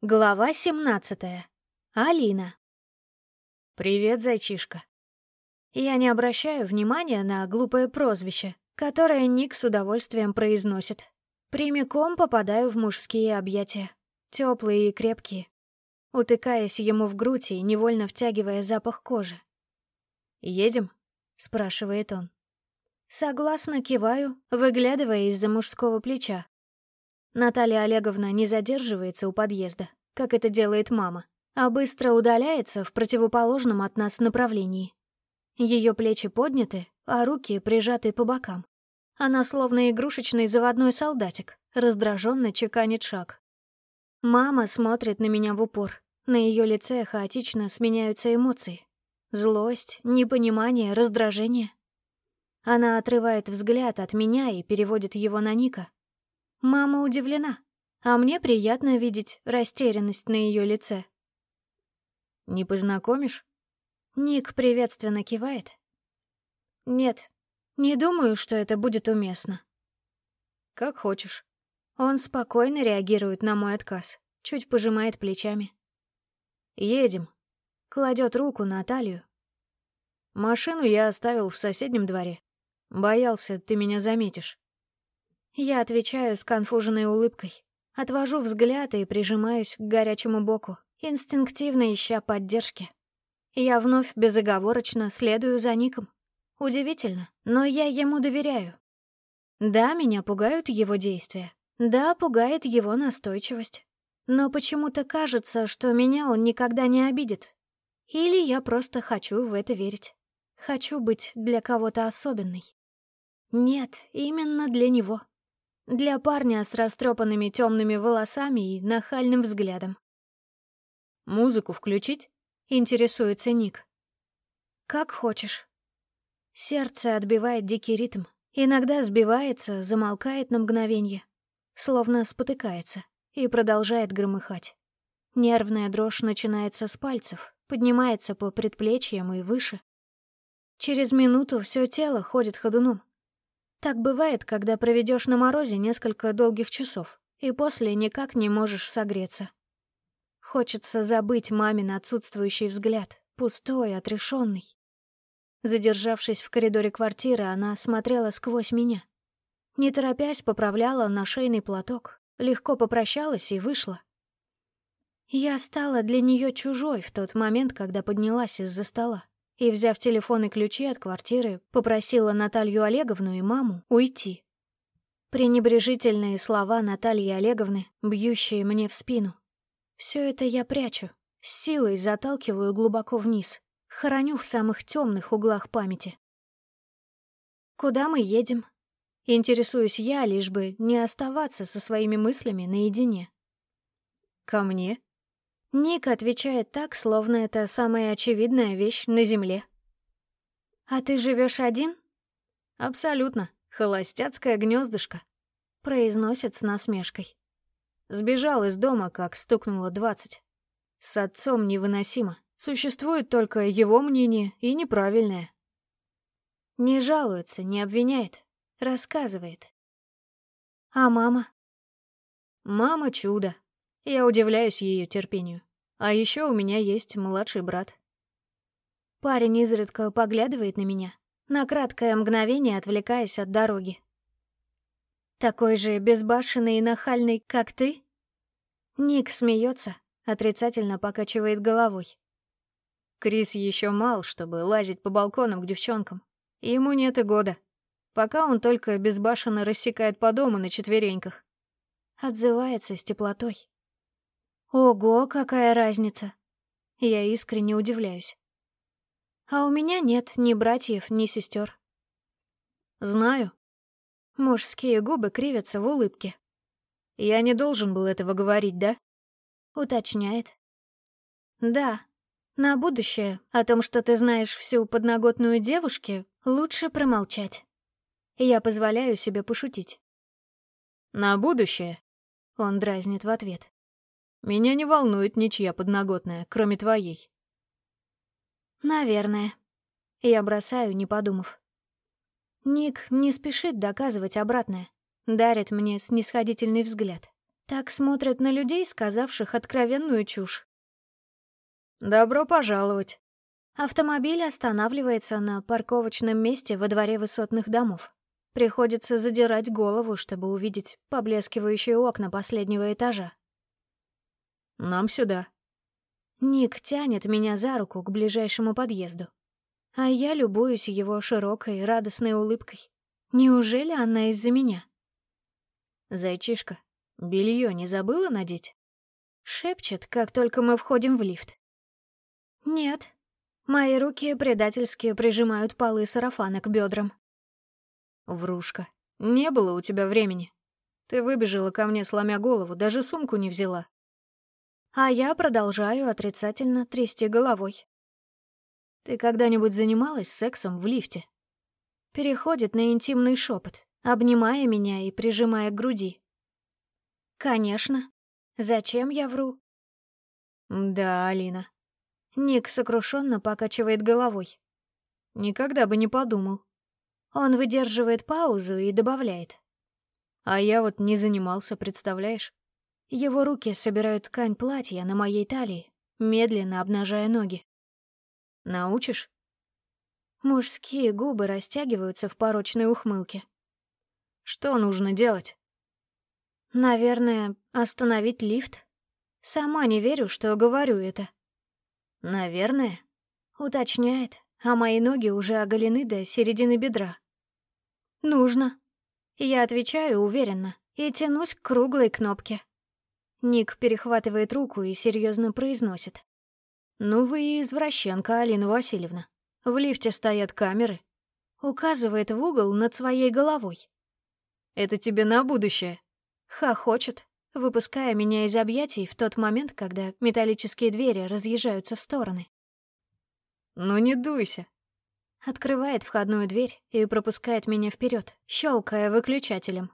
Глава 17. Алина. «Привет, зайчишка». Я не обращаю внимания на глупое прозвище, которое Ник с удовольствием произносит. Прямиком попадаю в мужские объятия, теплые и крепкие, утыкаясь ему в грудь и невольно втягивая запах кожи. «Едем?» — спрашивает он. Согласно киваю, выглядывая из-за мужского плеча, Наталья Олеговна не задерживается у подъезда, как это делает мама, а быстро удаляется в противоположном от нас направлении. Ее плечи подняты, а руки прижаты по бокам. Она словно игрушечный заводной солдатик, раздраженно чеканит шаг. Мама смотрит на меня в упор. На ее лице хаотично сменяются эмоции. Злость, непонимание, раздражение. Она отрывает взгляд от меня и переводит его на Ника, Мама удивлена, а мне приятно видеть растерянность на ее лице. «Не познакомишь?» Ник приветственно кивает. «Нет, не думаю, что это будет уместно». «Как хочешь». Он спокойно реагирует на мой отказ, чуть пожимает плечами. «Едем», — кладет руку на талию. «Машину я оставил в соседнем дворе. Боялся, ты меня заметишь». Я отвечаю с конфуженной улыбкой. Отвожу взгляд и прижимаюсь к горячему боку, инстинктивно ища поддержки. Я вновь безоговорочно следую за Ником. Удивительно, но я ему доверяю. Да, меня пугают его действия. Да, пугает его настойчивость. Но почему-то кажется, что меня он никогда не обидит. Или я просто хочу в это верить. Хочу быть для кого-то особенной. Нет, именно для него. Для парня с растрепанными темными волосами и нахальным взглядом. «Музыку включить?» — интересуется Ник. «Как хочешь». Сердце отбивает дикий ритм. Иногда сбивается, замолкает на мгновение, словно спотыкается, и продолжает громыхать. Нервная дрожь начинается с пальцев, поднимается по предплечьям и выше. Через минуту все тело ходит ходуном. Так бывает, когда проведешь на морозе несколько долгих часов, и после никак не можешь согреться. Хочется забыть мамин отсутствующий взгляд, пустой, отрешенный. Задержавшись в коридоре квартиры, она смотрела сквозь меня. Не торопясь, поправляла на шейный платок, легко попрощалась и вышла. Я стала для нее чужой в тот момент, когда поднялась из-за стола и, взяв телефон и ключи от квартиры, попросила Наталью Олеговну и маму уйти. Пренебрежительные слова Натальи Олеговны, бьющие мне в спину. Все это я прячу, с силой заталкиваю глубоко вниз, хороню в самых темных углах памяти. «Куда мы едем?» Интересуюсь я, лишь бы не оставаться со своими мыслями наедине. «Ко мне?» Ник отвечает так, словно это самая очевидная вещь на Земле. «А ты живешь один?» «Абсолютно. Холостяцкое гнездышко», — произносит с насмешкой. Сбежал из дома, как стукнуло двадцать. С отцом невыносимо. Существует только его мнение и неправильное. Не жалуется, не обвиняет, рассказывает. А мама? Мама чудо, я удивляюсь ее терпению. А еще у меня есть младший брат. Парень изредка поглядывает на меня, на краткое мгновение отвлекаясь от дороги. Такой же безбашенный и нахальный, как ты? Ник смеется, отрицательно покачивает головой. Крис еще мал, чтобы лазить по балконам к девчонкам. Ему нет и года. Пока он только безбашенно рассекает по дому на четвереньках. Отзывается с теплотой. Ого, какая разница. Я искренне удивляюсь. А у меня нет ни братьев, ни сестер. Знаю. Мужские губы кривятся в улыбке. Я не должен был этого говорить, да? Уточняет. Да. На будущее о том, что ты знаешь всю подноготную девушки, лучше промолчать. Я позволяю себе пошутить. На будущее? Он дразнит в ответ. Меня не волнует ничья подноготная, кроме твоей. Наверное. Я бросаю, не подумав. Ник не спешит доказывать обратное. Дарит мне снисходительный взгляд. Так смотрят на людей, сказавших откровенную чушь. «Добро пожаловать!» Автомобиль останавливается на парковочном месте во дворе высотных домов. Приходится задирать голову, чтобы увидеть поблескивающие окна последнего этажа. «Нам сюда». Ник тянет меня за руку к ближайшему подъезду. А я любуюсь его широкой, радостной улыбкой. Неужели она из-за меня? «Зайчишка, белье не забыла надеть?» Шепчет, как только мы входим в лифт. «Нет». Мои руки предательски прижимают полы сарафана к бедрам. «Врушка, не было у тебя времени. Ты выбежала ко мне, сломя голову, даже сумку не взяла». А я продолжаю отрицательно трясти головой. «Ты когда-нибудь занималась сексом в лифте?» Переходит на интимный шепот, обнимая меня и прижимая к груди. «Конечно. Зачем я вру?» «Да, Алина, Ник сокрушенно покачивает головой. Никогда бы не подумал. Он выдерживает паузу и добавляет. А я вот не занимался, представляешь? Его руки собирают ткань платья на моей талии, медленно обнажая ноги. Научишь? Мужские губы растягиваются в порочной ухмылке. Что нужно делать? Наверное, остановить лифт. Сама не верю, что говорю это. «Наверное», — уточняет, а мои ноги уже оголены до середины бедра. «Нужно». Я отвечаю уверенно и тянусь к круглой кнопке. Ник перехватывает руку и серьезно произносит. «Ну вы извращенка, Алина Васильевна. В лифте стоят камеры». Указывает в угол над своей головой. «Это тебе на будущее». Хохочет, выпуская меня из объятий в тот момент, когда металлические двери разъезжаются в стороны. «Ну не дуйся!» Открывает входную дверь и пропускает меня вперед, щелкая выключателем.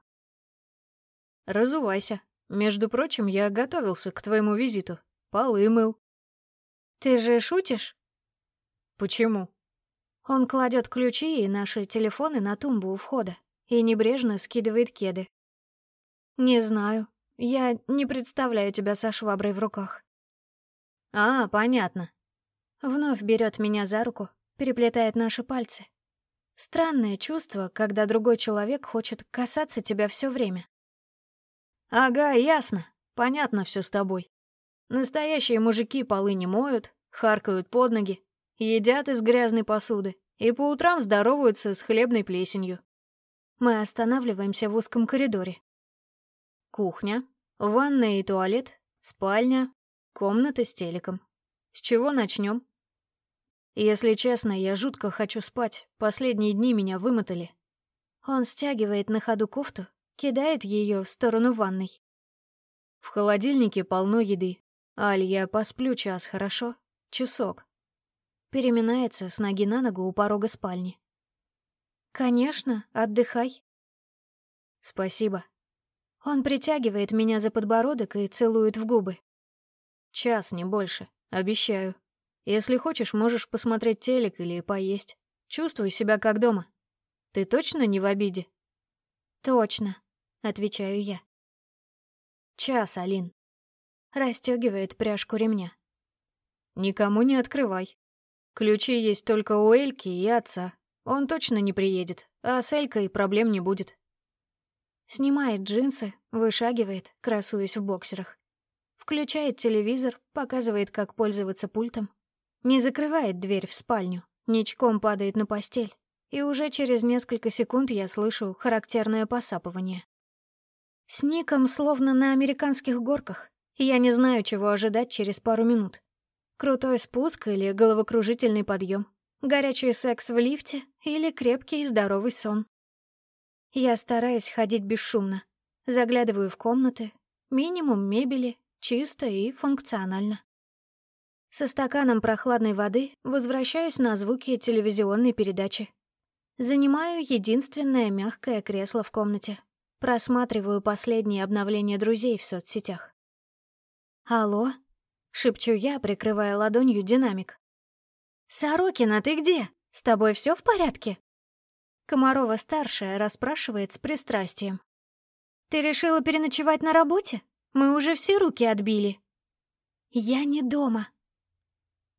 «Разувайся. Между прочим, я готовился к твоему визиту. Полы мыл». «Ты же шутишь?» «Почему?» Он кладет ключи и наши телефоны на тумбу у входа и небрежно скидывает кеды. «Не знаю. Я не представляю тебя со шваброй в руках. А, понятно. Вновь берет меня за руку, переплетает наши пальцы. Странное чувство, когда другой человек хочет касаться тебя все время. Ага, ясно. Понятно все с тобой. Настоящие мужики полы не моют, харкают под ноги, едят из грязной посуды и по утрам здороваются с хлебной плесенью. Мы останавливаемся в узком коридоре. Кухня, ванная и туалет, спальня, комната с телеком. С чего начнем? Если честно, я жутко хочу спать. Последние дни меня вымотали. Он стягивает на ходу кофту, кидает ее в сторону ванной. В холодильнике полно еды. Аль, я посплю час, хорошо? Часок. Переминается с ноги на ногу у порога спальни. Конечно, отдыхай. Спасибо. Он притягивает меня за подбородок и целует в губы. Час, не больше. Обещаю. Если хочешь, можешь посмотреть телек или поесть. Чувствуй себя как дома. Ты точно не в обиде? Точно, отвечаю я. Час, Алин. Растёгивает пряжку ремня. Никому не открывай. Ключи есть только у Эльки и отца. Он точно не приедет, а с Элькой проблем не будет. Снимает джинсы, вышагивает, красуясь в боксерах. Включает телевизор, показывает, как пользоваться пультом. Не закрывает дверь в спальню, ничком падает на постель. И уже через несколько секунд я слышу характерное посапывание. С Ником словно на американских горках. Я не знаю, чего ожидать через пару минут. Крутой спуск или головокружительный подъем. Горячий секс в лифте или крепкий и здоровый сон. Я стараюсь ходить бесшумно. Заглядываю в комнаты. Минимум мебели, чисто и функционально. Со стаканом прохладной воды возвращаюсь на звуки телевизионной передачи. Занимаю единственное мягкое кресло в комнате. Просматриваю последние обновления друзей в соцсетях. «Алло?» — шепчу я, прикрывая ладонью динамик. «Сорокина, ты где? С тобой все в порядке?» Комарова-старшая расспрашивает с пристрастием. «Ты решила переночевать на работе? Мы уже все руки отбили. Я не дома.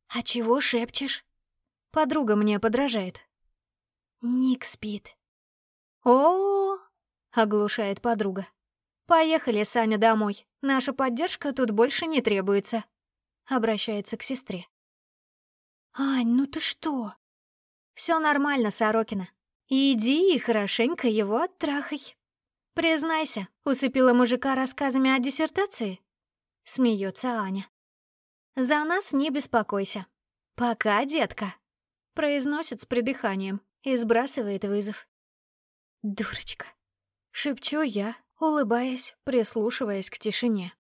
А чего шепчешь? Подруга мне подражает. Ник спит. О, -о, -о, -о оглушает подруга. Поехали, Саня, домой. Наша поддержка тут больше не требуется. Обращается к сестре. Ань, ну ты что? Все нормально, Сорокина. Иди и хорошенько его оттрахай. Признайся, усыпила мужика рассказами о диссертации? Смеется Аня. За нас не беспокойся. Пока, детка. Произносит с придыханием и сбрасывает вызов. Дурочка. Шепчу я, улыбаясь, прислушиваясь к тишине.